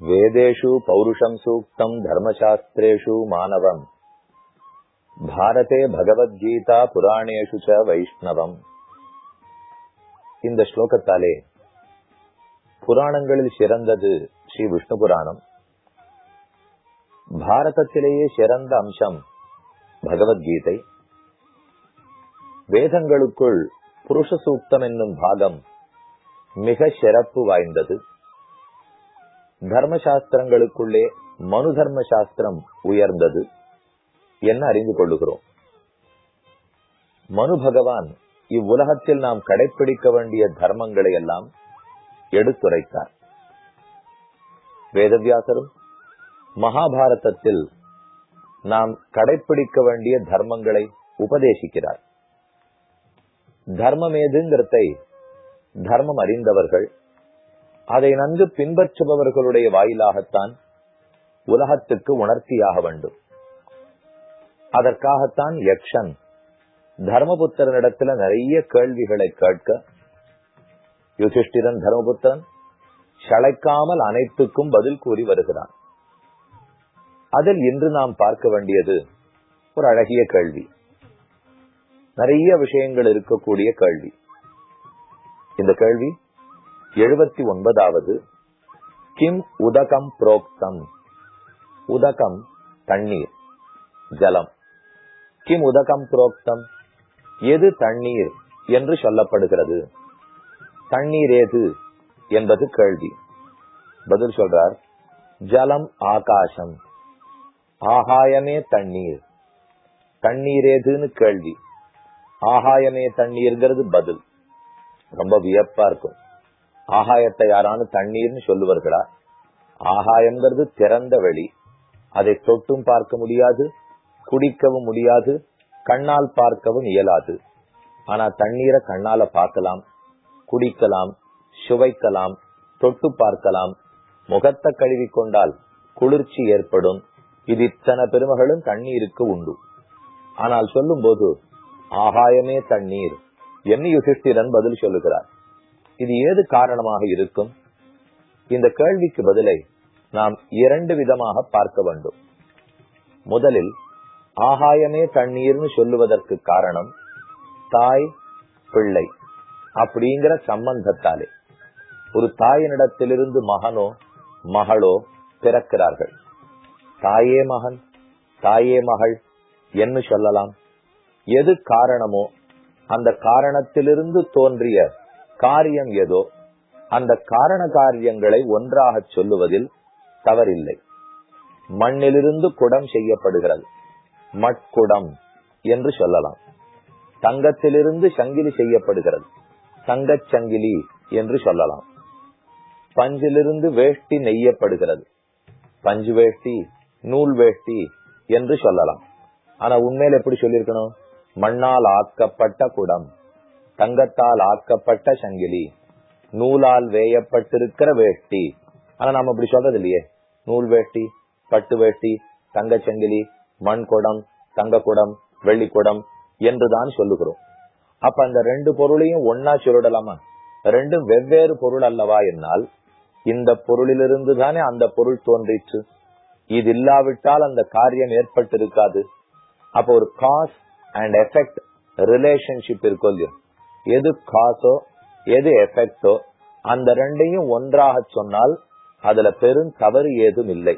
வேதேஷு பௌருஷம் சூக்தம் தர்மசாஸ்திரேஷு மானவம் பாரதே பகவத்கீதா புராணேஷு ச வைஷ்ணவம் இந்த ஸ்லோகத்தாலே புராணங்களில் சிறந்தது ஸ்ரீ விஷ்ணு புராணம். பாரதத்திலேயே சிறந்த அம்சம் பகவத்கீதை. வேதங்களுக்குள் புருஷ சூக்தம் என்னும் பாகம் மிக சிறப்பு வாய்ந்தது. தர்மசாஸ்திரங்களுக்குள்ளே மனு தர்ம சாஸ்திரம் உயர்ந்தது என்ன அறிந்து கொள்ளுகிறோம்? மனு பகவான் இவ்வுலகத்தில் நாம் கடைபிடிக்க வேண்டிய தர்மங்களை எல்லாம் எடுத்துரைத்தார். வேதவியாசரும் மகாபாரதத்தில் நாம் கடைபிடிக்க வேண்டிய தர்மங்களை உபதேசிக்கிறார். தர்மமேதுங்கிறதை தர்மம் அறிந்தவர்கள் அதை நன்கு பின்பற்றுபவர்களுடைய வாயிலாகத்தான் உலகத்துக்கு உணர்த்தியாக வேண்டும். அதற்காகத்தான் யக்ஷன் தர்மபுத்திரனிடத்துல நிறைய கேள்விகளை கேட்க யுதிஷ்டிரன் தர்மபுத்திரன் சளைக்காமல் அனைத்துக்கும் பதில் கூறி வருகிறான். அதில் இன்று நாம் பார்க்க வேண்டியது ஒரு அழகிய கேள்வி. நிறைய விஷயங்கள் இருக்கக்கூடிய கேள்வி. இந்த கேள்வி எழுபத்தி ஒன்பதாவது கிம் உதகம் புரோக்தம். உதகம் தண்ணீர் ஜலம். கிம் உதகம் புரோக்தம்? எது தண்ணீர் என்று சொல்லப்படுகிறது? தண்ணீர் ஏது என்பது கேள்வி. பதில் சொல்றார் ஜலம் ஆகாசம். ஆகாயமே தண்ணீர். தண்ணீர் ஏதுன்னு கேள்வி. ஆகாயமே தண்ணீர்ங்கிறது பதில். ரொம்ப வியப்பா இருக்கும். ஆகாயத்தை யாரானு தண்ணீர்னு சொல்லுவார்களா? ஆகாயம்ங்கிறது திறந்த வெளி. அதை தொட்டும் பார்க்க முடியாது குடிக்கவும் முடியாது கண்ணால் பார்க்கவும் இயலாது. ஆனா தண்ணீரை கண்ணால பார்க்கலாம் குடிக்கலாம் சுவைக்கலாம் தொட்டு பார்க்கலாம். முகத்தை கழுவி கொண்டால் குளிர்ச்சி ஏற்படும். இது இத்தனை பெருமகளும் தண்ணீருக்கு உண்டு. ஆனால் சொல்லும் போது ஆகாயமே தண்ணீர். என்ன யுதிஷ்டிரன் பதில் சொல்லுகிறார். இது ஏது காரணமாக இருக்கும்? இந்த கேள்விக்கு பதிலை நாம் இரண்டு விதமாக பார்க்க வேண்டும். முதலில் ஆகாயமே தண்ணீர்னு சொல்லுவதற்கு காரணம் தாய் பிள்ளை அப்படிங்கிற சம்பந்தத்தாலே. ஒரு தாயினிடத்திலிருந்து மகனோ மகளோ பிறக்கிறார்கள். தாயே மகன் தாயே மகள் என்று சொல்லலாம். எது காரணமோ அந்த காரணத்திலிருந்து தோன்றிய காரியம் ஏதோ அந்த காரண காரியங்களை ஒன்றாக சொல்லுவதில் தவறில்லை. மண்ணிலிருந்து குடம் செய்யப்படுகிறது. மட்குடம் என்று சொல்லலாம். தங்கத்திலிருந்து சங்கிலி செய்யப்படுகிறது. தங்கச் சங்கிலி என்று சொல்லலாம். பஞ்சிலிருந்து வேஷ்டி நெய்யப்படுகிறது. பஞ்சு வேஷ்டி நூல் வேஷ்டி என்று சொல்லலாம். ஆனா உண்மையில எப்படி சொல்லிருக்கணும் மண்ணால் ஆக்கப்பட்ட குடம். தங்கத்தால் ஆக்கப்பட்ட சங்கிலி நூலால் வேயப்பட்டிருக்கிற வேட்டி. ஆனா நாம அப்படி சொல்றது இல்லையே நூல் வேட்டி பட்டு வேட்டி தங்கச்சங்கிலி மண் குடம் தங்க குடம் வெள்ளி குடம் என்றுதான் சொல்லுகிறோம். அப்ப அந்த ரெண்டு பொருளையும் ஒன்னா சொல்லிடலாமா? ரெண்டும் வெவ்வேறு பொருள் அல்லவா என்னால்? இந்த பொருளிலிருந்து தானே அந்த பொருள் தோன்றிற்று? இது இல்லாவிட்டால் அந்த காரியம் ஏற்பட்டிருக்காது. அப்ப ஒரு காஸ் அண்ட் எஃபெக்ட் ரிலேஷன்ஷிப் இருக்கும் எது காசோ எது எஃபெக்டோ அந்த ரெண்டையும் ஒன்றாக சொன்னால் அதுல பெரும் தவறு ஏதும் இல்லை.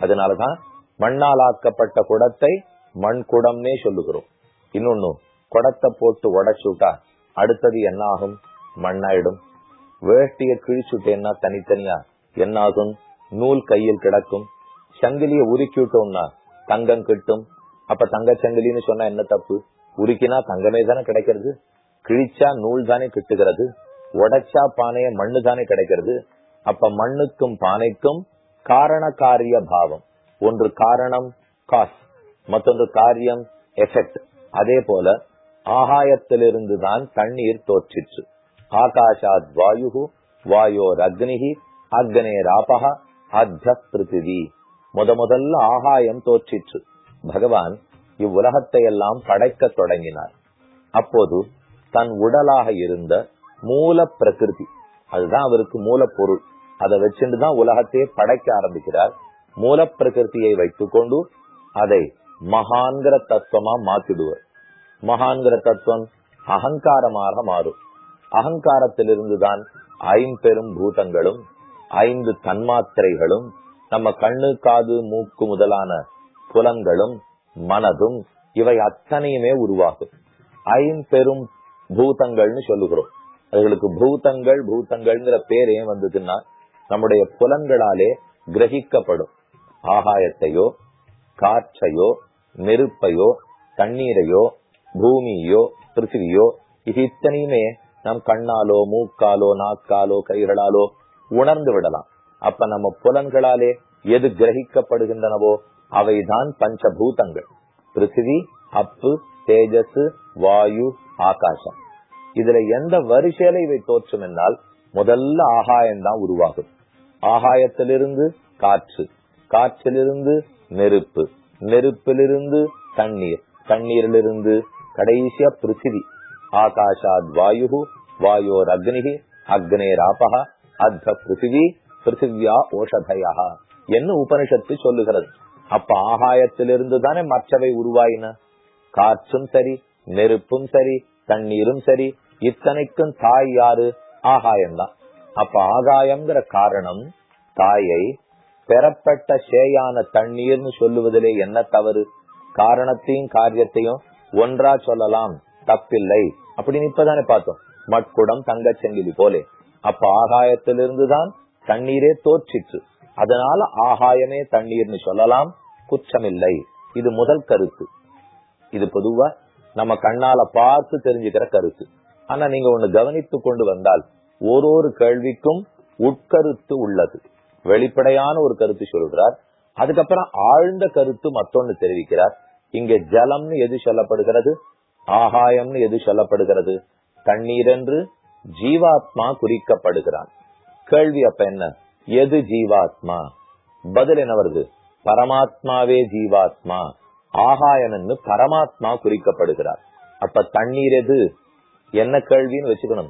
அதனாலதான் மண்ணால் ஆக்கப்பட்ட குடத்தை மண் குடம்னே சொல்லுகிறோம். இன்னொன்னு குடத்தை போட்டு உடச்சுட்டா அடுத்தது என்ன ஆகும் மண்ணாயிடும். வேஷ்டிய கிழிச்சுட்டேன்னா தனித்தனியா என்ன ஆகும் நூல் கையில் கிடக்கும். சங்கிலிய உருக்கிவிட்டோம்னா தங்கம் கிட்டும். அப்ப தங்க சங்கிலின்னு சொன்னா என்ன தப்பு? உருக்கினா தங்கமே தானே கிடைக்கிறது. கிழிச்சா நூல் தானே கிட்டுகிறது உடைச்சா பானைய மண்ணு தானே கிடைக்கிறது அப்ப மண்ணுக்கும் பானைக்கும் காரண காரிய பாவம். ஒன்று காரணம் காஸ் மற்றொன்று காரியம் எஃபெக்ட் அதே போல ஆகாயத்திலிருந்து தான் தண்ணீர் தோற்றிற்று. ஆகாஷாத் வாயு வாயோர் அக்னிகி அக்னேர் ஆபகா அத்திய பிருத்திவி. முத முதல்ல ஆகாயம் தோற்றிற்று. பகவான் இவ்வுலகத்தை எல்லாம் படைக்க தொடங்கினார். அப்போது தன் உடலாக இருந்த மூல பிரகிருதி அதுதான் அவருக்கு மூலப்பொருள். அதை வச்சுட்டு தான் உலகத்தையே படைக்க ஆரம்பிக்கிறார். மூல பிரகிருதியை வைத்துக்கொண்டு அதை மகான்கிற தத்துவமா மாத்திடுவர். மகான்கிற தத்துவம் அகங்காரமாக மாறும். அகங்காரத்திலிருந்துதான் ஐம்பெரும் பூதங்களும் ஐந்து தன்மாத்திரைகளும் நம்ம கண்ணு காது மூக்கு முதலான புலங்களும் மனதும் இவை அத்தனையுமே உருவாகும். ஐம்பெரும் பூதங்கள்னு சொல்லுகிறோம். அதுகளுக்கு பூதங்கள் பூதங்கள்ங்கிற பேர் ஏன் வந்ததுன்னா நம்முடைய புலன்களாலே கிரகிக்கப்படும். ஆகாயத்தையோ காற்றையோ நெருப்பையோ தண்ணீரையோ பூமியோ பிருத்திவியோ இது இத்தனையுமே நம் கண்ணாலோ மூக்காலோ நாக்காலோ கைகளாலோ உணர்ந்து விடலாம். அப்ப நம்ம புலன்களாலே எது கிரகிக்கப்படுகின்றனவோ அவைதான் பஞ்சபூதங்கள். பிருத்திவி அப்பு தேஜஸ் வாயு ஆகாசம். இதுல எந்த வரிசையில இவை தோற்றும் என்றால் முதல்ல ஆகாயம்தான் உருவாகும். ஆகாயத்திலிருந்து காற்று காற்றிலிருந்து நெருப்பு நெருப்பிலிருந்து தண்ணீர் தண்ணீரிலிருந்து கடைசியா பிருத்திவி. ஆகாஷாத் வாயு வாயோர் அக்னிகி அக்னேர் ஆபகா அத்த பிருத்திவி பிருத்திவியா ஓஷதயா என்ன உபனிஷத்து சொல்லுகிறது? அப்ப ஆகாயத்திலிருந்து தானே மற்றவை உருவாயின? காற்றும் சரி நெருப்பும் சரி தண்ணீரும் சரி இத்தனைக்கும் தாய் யாரு? ஆகாயம்தான். அப்ப ஆகாயம்ங்கிற காரணம் தாயை பெறப்பட்ட சேயான தண்ணீர்னு சொல்லுவதிலே என்ன தவறு? காரணத்தையும் காரியத்தையும் ஒன்றா சொல்லலாம். தப்பில்லை. அப்படின்னு இப்பதானே பார்த்தோம். மட்குடம் தங்கச்செங்கிலி போலே. அப்ப ஆகாயத்திலிருந்துதான் தண்ணீரே தோற்றிற்று. அதனால ஆகாயமே தண்ணீர்னு சொல்லலாம். குற்றமில்லை. இது முதல் கருத்து. இது பொதுவா நம்ம கண்ணால பார்த்து தெரிஞ்சுக்கிற கருத்து. ஆனா நீங்க ஒண்ணு கவனித்து கொண்டு வந்தால் ஒரு ஒரு கேள்விக்கும் உட்கருத்து உள்ளது. வெளிப்படையான ஒரு கருத்து சொல்றார். அதுக்கப்புறம் ஆழ்ந்த கருத்து மத்தொன்னு தெரிவிக்கிறார். இங்க ஜலம்னு எது சொல்லப்படுகிறது? ஆகாயம்னு எது சொல்லப்படுகிறது? தண்ணீர் என்று ஜீவாத்மா குறிக்கப்படுகிறான். கேள்வி அப்ப என்ன? எது ஜீவாத்மா? பதில் என்ன வருது? பரமாத்மாவே ஜீவாத்மா. ஆகாயம்னு பரமாத்மா குறிக்கப்படுகிறார். அப்ப தண்ணீர் எது? என்ன கேள்வின்னு வச்சுக்கணும்.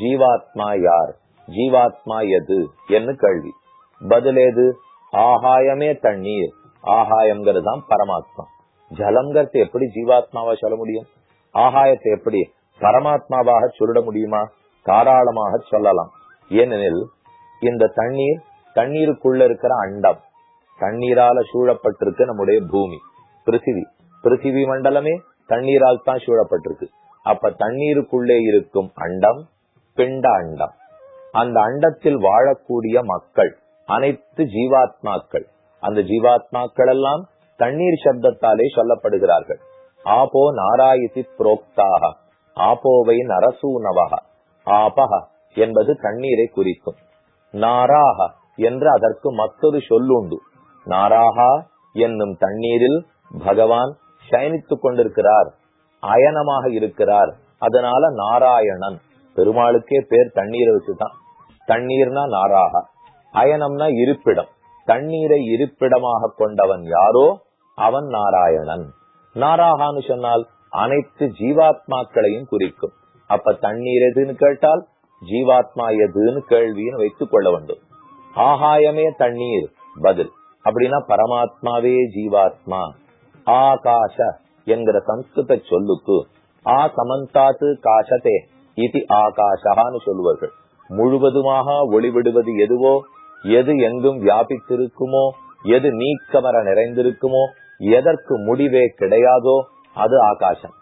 ஜீவாத்மா யார்? ஜீவாத்மா எது? என்ன கேள்வி. பதில் எது? ஆகாயமே தண்ணீர். ஆகாயம்ங்கிறது தான் பரமாத்மா. ஜலம்ங்கிறது எப்படி ஜீவாத்மாவா சொல்ல முடியும்? ஆகாயத்தை எப்படி பரமாத்மாவாக சொல்லிட முடியுமா? தாராளமாக சொல்லலாம். ஏனெனில் இந்த தண்ணீர் தண்ணீருக்குள்ள இருக்கிற அண்டம் தண்ணீரால சூழப்பட்டிருக்கு நம்முடைய பூமி. பிருத்திவி. பிருத்திவி மண்டலமே தண்ணீரால் தான் சூழப்பட்டிருக்கு. அப்ப தண்ணீருக்குள்ளே இருக்கும் அண்டம் பிண்ட அண்டம். அந்த அண்டத்தில் வாழக்கூடிய மக்கள் அனைத்து ஜீவாத்மாக்கள் அந்த ஜீவாத்மாக்கள் எல்லாம் தண்ணீர் சப்தத்தாலே சொல்லப்படுகிறார்கள். ஆபோ நாராயசி புரோக்தாக ஆபோவை நரசூனவக ஆபக என்பது தண்ணீரை குறிக்கும். நாராக என்று அதற்கு மற்றொரு சொல்லுண்டு. நாராகா என்னும் தண்ணீரில் பகவான் சயனித்துக் கொண்டிருக்கிறார் அயனமாக இருக்கிறார். அதனால நாராயணன். பெருமாளுக்கே பேர் தண்ணீரை வச்சுதான். தண்ணீர்னா நாராக. அயனம்னா இருப்பிடம். தண்ணீரை இருப்பிடமாக கொண்டவன் யாரோ? அவன் நாராயணன். நாராகான்னு சொன்னால் அனைத்து ஜீவாத்மாக்களையும் குறிக்கும். அப்ப தண்ணீர் எதுன்னு கேட்டால் ஜீவாத்மா எதுன்னு கேள்வின்னு வைத்துக் கொள்ள வேண்டும். ஆகாயமே தண்ணீர் பதில். அப்படின்னா பரமாத்மாவே ஜீவாத்மா. ஆகாஷ என்கிற சம்ஸ்கிருத சொல்லுக்கு ஆ சமந்தாத்து காசதே இது ஆகாஷான்னு சொல்லுவார்கள். முழுவதுமாக ஒளிவிடுவது எதுவோ எது எங்கும் வியாபித்திருக்குமோ எது நீக்கமர நிறைந்திருக்குமோ எதற்கு முடிவே கிடையாதோ அது ஆகாசம்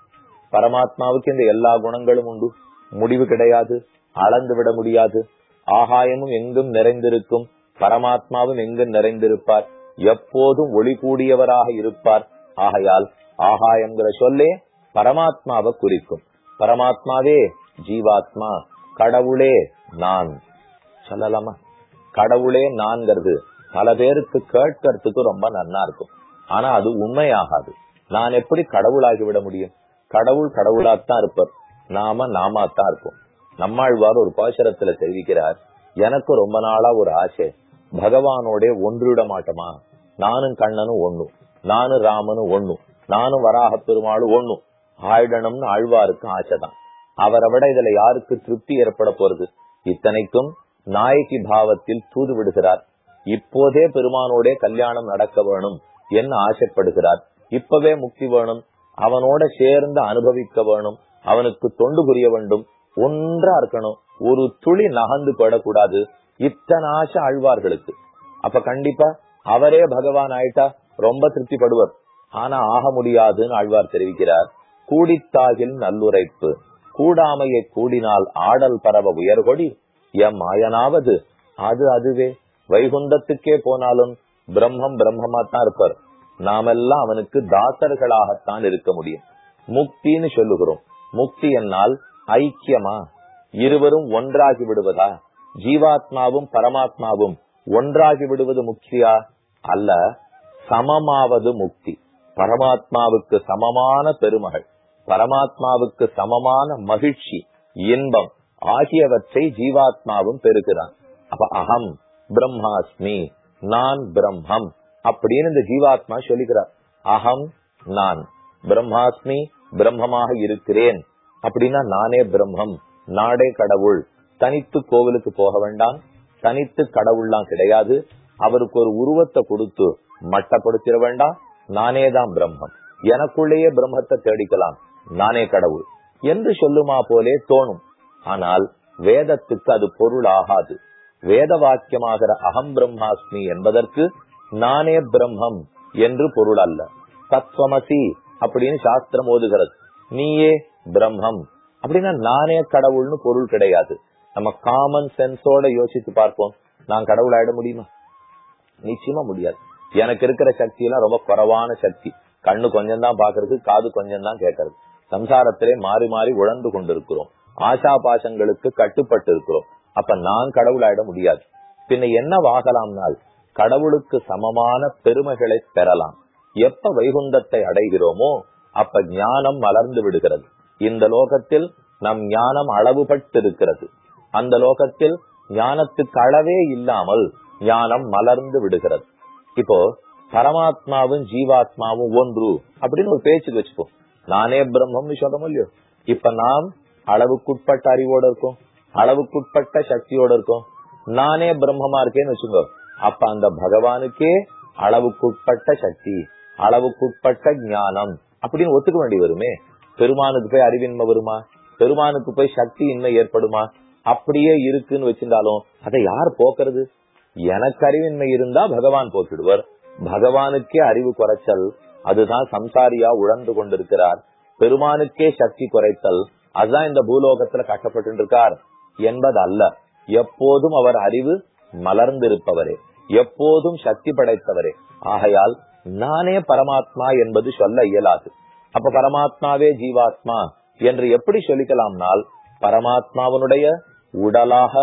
பரமாத்மாவுக்கு இந்த எல்லா குணங்களும் உண்டு. முடிவு கிடையாது அளந்து விட முடியாது. ஆகாயமும் எங்கும் நிறைந்திருக்கும் பரமாத்மாவும் எங்கும் நிறைந்திருப்பார். எப்போதும் ஒளி கூடியவராக இருப்பார். ஆகையால் ஆஹா என்கிற சொல்லே பரமாத்மாவை குறிக்கும். பரமாத்மாவே ஜீவாத்மா கடவுளே நான். சொல்லலாமா? கடவுளே நான்கிறது பல பேருக்கு கேட்கறதுக்கு ரொம்ப நன்னா இருக்கும். ஆனா அது உண்மையாகாது. நான் எப்படி கடவுளாகி விட முடியும்? கடவுள் கடவுளாத்தான் இருப்பார். நாம நாமாத்தான் இருப்போம். நம்மாழ்வார் ஒரு பாசுரத்துல தெரிவிக்கிறார் எனக்கு ரொம்ப நாளா ஒரு ஆசை. பகவானோட ஒன்றுவிட மாட்டோமா? நானும் கண்ணனும் ஒண்ணும். நானும் ராமனும் ஒண்ணும். நானும் வராக பெருமாளும் ஒண்ணும். ஆயிடணும்னு ஆழ்வாருக்கு ஆசைதான். அவரை விட இதுல யாருக்கு திருப்தி ஏற்பட போறது? இத்தனைக்கும் நாயகி பாவத்தில் தூது விடுகிறார். இப்போதே பெருமானோடே கல்யாணம் நடக்க வேணும் என்ன ஆசைப்படுகிறார். இப்பவே முக்தி வேணும். அவனோட சேர்ந்து அனுபவிக்க வேணும். அவனுக்கு தொண்டு புரிய வேண்டும். ஒன்றா இருக்கணும். ஒரு துளி நகர்ந்து போடக்கூடாது இத்தனை ஆசை ஆழ்வார்களுக்கு. அப்ப கண்டிப்பா அவரே பகவான் ஆயிட்டா ரொம்ப திருப்திப்படுவர். ஆனா ஆக முடியாதுன்னு ஆழ்வார் தெரிவிக்கிறார். கூடித்தாகில் நல்லுரைப்பு. கூடாமையை கூடினால் ஆடல் பரவ உயர்கொடி. எம் மாயனாவது. அது அதுவே. வைகுந்தத்துக்கே போனாலும் பிரம்மம் பிரம்மமா தான் இருப்பார். நாமெல்லாம் அவனுக்கு தாசர்களாகத்தான் இருக்க முடியும். முக்தின்னு சொல்லுகிறோம். முக்தி என்னால் ஐக்கியமா? இருவரும் ஒன்றாகி விடுவதா? ஜீவாத்மாவும் பரமாத்மாவும் ஒன்றாகி விடுவது முக்தியா? அல்ல. சமமாவது முக்தி. பரமாத்மாவுக்கு சமமான பெருமகள் பரமாத்மாவுக்கு சமமான மகிழ்ச்சி இன்பம் ஆகியவற்றை ஜீவாத்மாவும் பெறுகிறான். அப்ப அகம் பிரம்மாஸ்மி நான் பிரம்மம் அப்படின்னு இந்த ஜீவாத்மா சொல்லுகிறார். அகம் நான் பிரம்மாஸ்மி பிரம்மமாக இருக்கிறேன். அப்படின்னா நானே பிரம்மம் நாடே கடவுள். தனித்து கோவிலுக்கு போக வேண்டாம் தனித்து கடவுள்லாம் கிடையாது. அவருக்கு ஒரு உருவத்தை கொடுத்து மட்டப்படுத்திட வேண்டாம். நானே தான் பிரம்மம். எனக்குள்ளேயே பிரம்மத்தை தேடிக்கலாம். நானே கடவுள். என்று சொல்லுமா போலே தோணும். ஆனால் வேதத்துக்கு அது பொருள் ஆகாது வேத வாக்கியமாகிற அகம் பிரம்மாஸ்மி என்பதற்கு நானே பிரம்மம் என்று பொருள் அல்ல. தத்வமசி அப்படின்னு சாஸ்திரம் ஓதுகிறது. நீயே பிரம்மம். அப்படின்னா நானே கடவுள்னு பொருள் கிடையாது. நம்ம காமன் சென்ஸோட யோசித்து பார்ப்போம். நான் கடவுள் ஆயிட முடியுமா? நிச்சயமா முடியாது. எனக்கு இருக்கிற சக்தி எல்லாம் ரொம்ப குறைவான சக்தி. கண்ணு கொஞ்சம் தான் பாக்குறது காது கொஞ்சம் தான் கேட்கறது. சம்சாரத்திலே மாறி மாறி உழந்து கொண்டிருக்கிறோம். ஆசா பாசங்களுக்கு கட்டுப்பட்டு இருக்கிறோம் அப்ப நான் கடவுளாயிட முடியாது. பின்ன என்ன வாகலாம்னால் கடவுளுக்கு சமமான பெருமைகளை பெறலாம். எப்ப வைகுந்தத்தை அடைகிறோமோ அப்ப ஞானம் மலர்ந்து விடுகிறது. இந்த லோகத்தில் நம் ஞானம் அளவுபட்டு இருக்கிறது அந்த லோகத்தில் ஞானத்துக்கு அளவே இல்லாமல் ஞானம் மலர்ந்து விடுகிறது. இப்போ பரமாத்மாவும் ஜீவாத்மாவும் ஒன்று அப்படின்னு ஒரு பேச்சுக்கு வச்சுப்போம். நானே பிரம்மம்னு சொல்ல முடியும் இப்ப நாம் அளவுக்குட்பட்ட அறிவோட இருக்கும் அளவுக்குட்பட்ட சக்தியோட இருக்கும். நானே பிரம்மமா இருக்கேன்னு வச்சுக்கோ. அப்ப அந்த பகவானுக்கே அளவுக்குட்பட்ட சக்தி அளவுக்குட்பட்ட ஞானம் அப்படின்னு ஒத்துக்க வேண்டி வருமே? பெருமானுக்கு போய் அறிவின்மை வருமா? பெருமானுக்கு போய் சக்தி இன்மை ஏற்படுமா? அப்படியே இருக்குன்னு வச்சிருந்தாலும் அதை யார் போக்குறது? எனக்கு அறிவின்மை இருந்தா பகவான் போக்கிடுவர் பகவானுக்கே அறிவு குறைச்சல் அதுதான் சம்சாரியா உழந்து கொண்டிருக்கிறார். பெருமானுக்கே சக்தி குறைத்தல் அதுதான் இந்த பூலோகத்துல கட்டப்பட்டு இருக்கார் என்பது அல்ல எப்போதும் அவர் அறிவு மலர்ந்திருப்பவரே எப்போதும் சக்தி படைத்தவரே. ஆகையால் நானே பரமாத்மா என்பது சொல்ல இயலாது. அப்ப பரமாத்மாவே ஜீவாத்மா என்று எப்படி சொல்லிக்கலாம்னால் பரமாத்மாவனுடைய உடலாக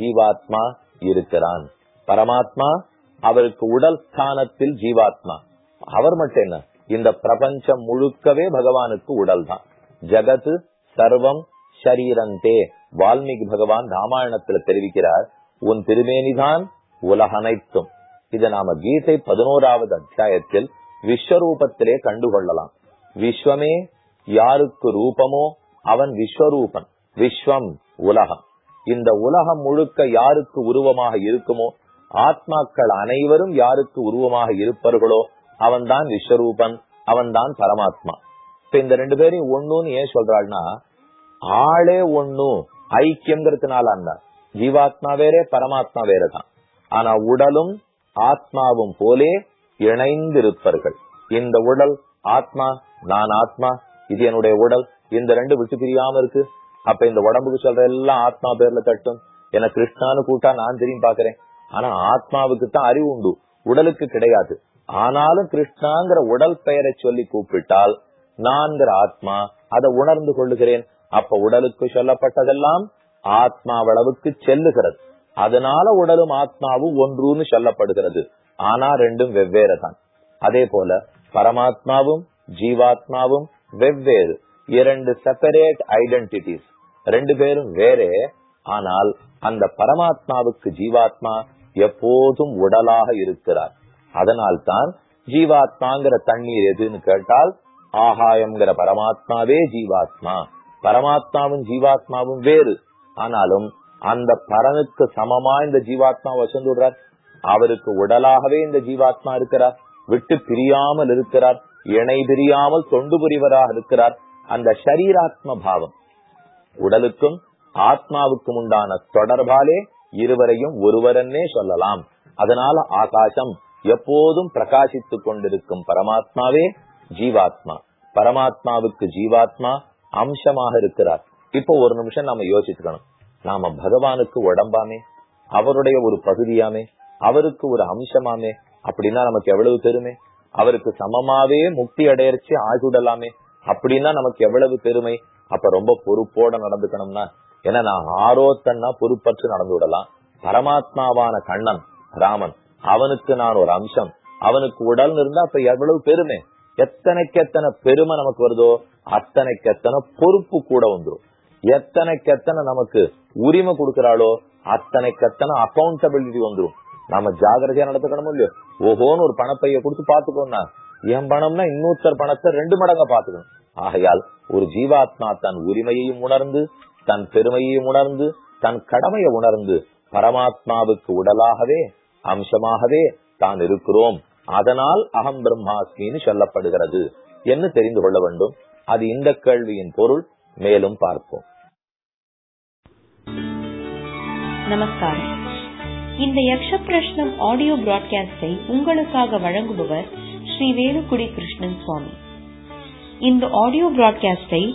ஜீவாத்மா இருக்கிறான். பரமாத்மா அவருக்கு உடல் ஸ்தானத்தில் ஜீவாத்மா. அவர் மட்டும் என்ன? இந்த பிரபஞ்சம் முழுக்கவே பகவானுக்கு உடல் தான். ஜகத்து சர்வம் ஷரீரந்தே. வால்மீகி பகவான் ராமாயணத்துல தெரிவிக்கிறார் உன் திருமேனிதான் உலகனைத்தும். இதை நாம கீதை பதினோராவது அத்தியாயத்தில் விஸ்வரூபத்திலே கண்டுகொள்ளலாம். விஸ்வமே யாருக்கு ரூபமோ அவன் விஸ்வரூபன். விஸ்வம் உலகம். இந்த உலகம் முழுக்க யாருக்கு உருவமாக இருக்குமோ ஆத்மாக்கள் அனைவரும் யாருக்கு உருவமாக இருப்பார்களோ அவன்தான் விஸ்வரூபன் அவன்தான் பரமாத்மா. இப்ப இந்த ரெண்டு பேரையும் ஒண்ணுன்னு ஏன் சொல்றாள்னா ஆளே ஒண்ணு ஐக்கியங்கிறதுனால அந்த ஜீவாத்மா வேற பரமாத்மா வேறதான். ஆனா உடலும் ஆத்மாவும் போலே இணைந்திருப்பார்கள். இந்த உடல் ஆத்மா நான் ஆத்மா இது என்னுடைய உடல் இந்த ரெண்டு விட்டு பிரியாம இருக்கு. அப்ப இந்த உடம்புக்கு சொல்ற எல்லாம் ஆத்மா பேர்ல தட்டும். என கிருஷ்ணான்னு கூட்டா நான் திரும்பி பாக்குறேன் ஆனா ஆத்மாவுக்கு தான் அறிவு உண்டு. உடலுக்கு கிடையாது. ஆனாலும் கிருஷ்ணாங்கிற உடல் பெயரை சொல்லி கூப்பிட்டால் நான்கிற ஆத்மா அதை உணர்ந்து கொள்ளுகிறேன். அப்ப உடலுக்கு சொல்லப்பட்டதெல்லாம் ஆத்மாவளவுக்கு செல்லுகிறது. அதனால உடலும் ஆத்மாவும் ஒன்றுன்னு சொல்லப்படுகிறது. ஆனா ரெண்டும் வெவ்வேறு தான். அதே போல பரமாத்மாவும் ஜீவாத்மாவும் வெவ்வேறு. இரண்டு செப்பரேட் ஐடென்டிட்டிஸ் ரெண்டு பேரும் வேறே. ஆனால் அந்த பரமாத்மாவுக்கு ஜீவாத்மா எப்போதும் உடலாக இருக்கிறார். அதனால்தான் ஜீவாத்மாங்கிற தண்ணீர் எதுன்னு கேட்டால் ஆகாயம்ங்கிற பரமாத்மாவே ஜீவாத்மா. பரமாத்மாவும் ஜீவாத்மாவும் வேறு. ஆனாலும் அந்த பரனுக்கு சமமா இந்த ஜீவாத்மா வசந்துடுறார் அவருக்கு உடலாகவே இந்த ஜீவாத்மா இருக்கிறார். விட்டு பிரியாமல் இருக்கிறார். இணை பிரியாமல் தொண்டு புரிவராக இருக்கிறார். அந்த ஷரீராத்ம பாவம். உடலுக்கும் ஆத்மாவுக்கும் உண்டான தொடர்பாலே இருவரையும் ஒருவரன்னே சொல்லலாம். அதனால ஆகாசம் எப்போதும் பிரகாசித்துக் கொண்டிருக்கும் பரமாத்மாவே ஜீவாத்மா. பரமாத்மாவுக்கு ஜீவாத்மா அம்சமாக இருக்கிறார். இப்போ ஒரு நிமிஷம் நாம யோசிச்சுக்கணும். நாம பகவானுக்கு உடம்பாமே? அவருடைய ஒரு பகுதியாமே? அவருக்கு ஒரு அம்சமாமே? அப்படின்னா நமக்கு எவ்வளவு பெருமை? அவருக்கு சமமாவே முக்தி அடையர்ச்சி ஆகிவிடலாமே? அப்படின்னா நமக்கு எவ்வளவு பெருமை? அப்ப ரொம்ப பொறுப்போட நடந்துக்கணும்னா ஏன்னா நான் ஆரோத்தன்னா பொறுப்பற்று நடந்து விடலாம். பரமாத்மாவான கண்ணன் ராமன். அவனுக்கு நான் ஒரு அம்சம். அவனுக்கு உடல் இருந்தா அப்ப எவ்வளவு பெருமை? எத்தனைக்கு எத்தனை பெருமை நமக்கு வருதோ அத்தனைக்கு எத்தனை பொறுப்பு கூட வந்துடும் எத்தனைக்கு எத்தனை நமக்கு உரிமை கொடுக்கிறாளோ அத்தனைக்கு எத்தனை அக்கௌண்டபிலிட்டி வந்துடும் நம்ம ஜாகிரதையா நடத்துக்கணும் இல்லையோ? ஓஹோன்னு ஒரு பணப்பைய கொடுத்து பாத்துக்கோன்னா என் பணம்னா இன்னொருத்தர் பணத்தை ரெண்டு மடங்கா பாத்துக்கணும் ஆகையால் ஒரு ஜீவாத்மா தன் உரிமையையும் உணர்ந்து தன் பெருமையையும் உணர்ந்து தன் கடமையை உணர்ந்து பரமாத்மாவுக்கு உடலாகவே அம்சமாகவே தான் இருக்கிறோம். அதனால் அகம் பிரம்மாஸ்மின்னு சொல்லப்படுகிறது. என்று தெரிந்து கொள்ள வேண்டும். அது இந்த கேள்வியின் பொருள். மேலும் பார்ப்போம். நமஸ்காரம். இந்த யக்ஷ பிரஷ்னம் ஆடியோ பிராட்காஸ்டை உங்களுக்காக வழங்குபவர் ஸ்ரீ வேலுக்குடி கிருஷ்ணன் சுவாமி. இந்த ஆடியோ பிராட்காஸ்டை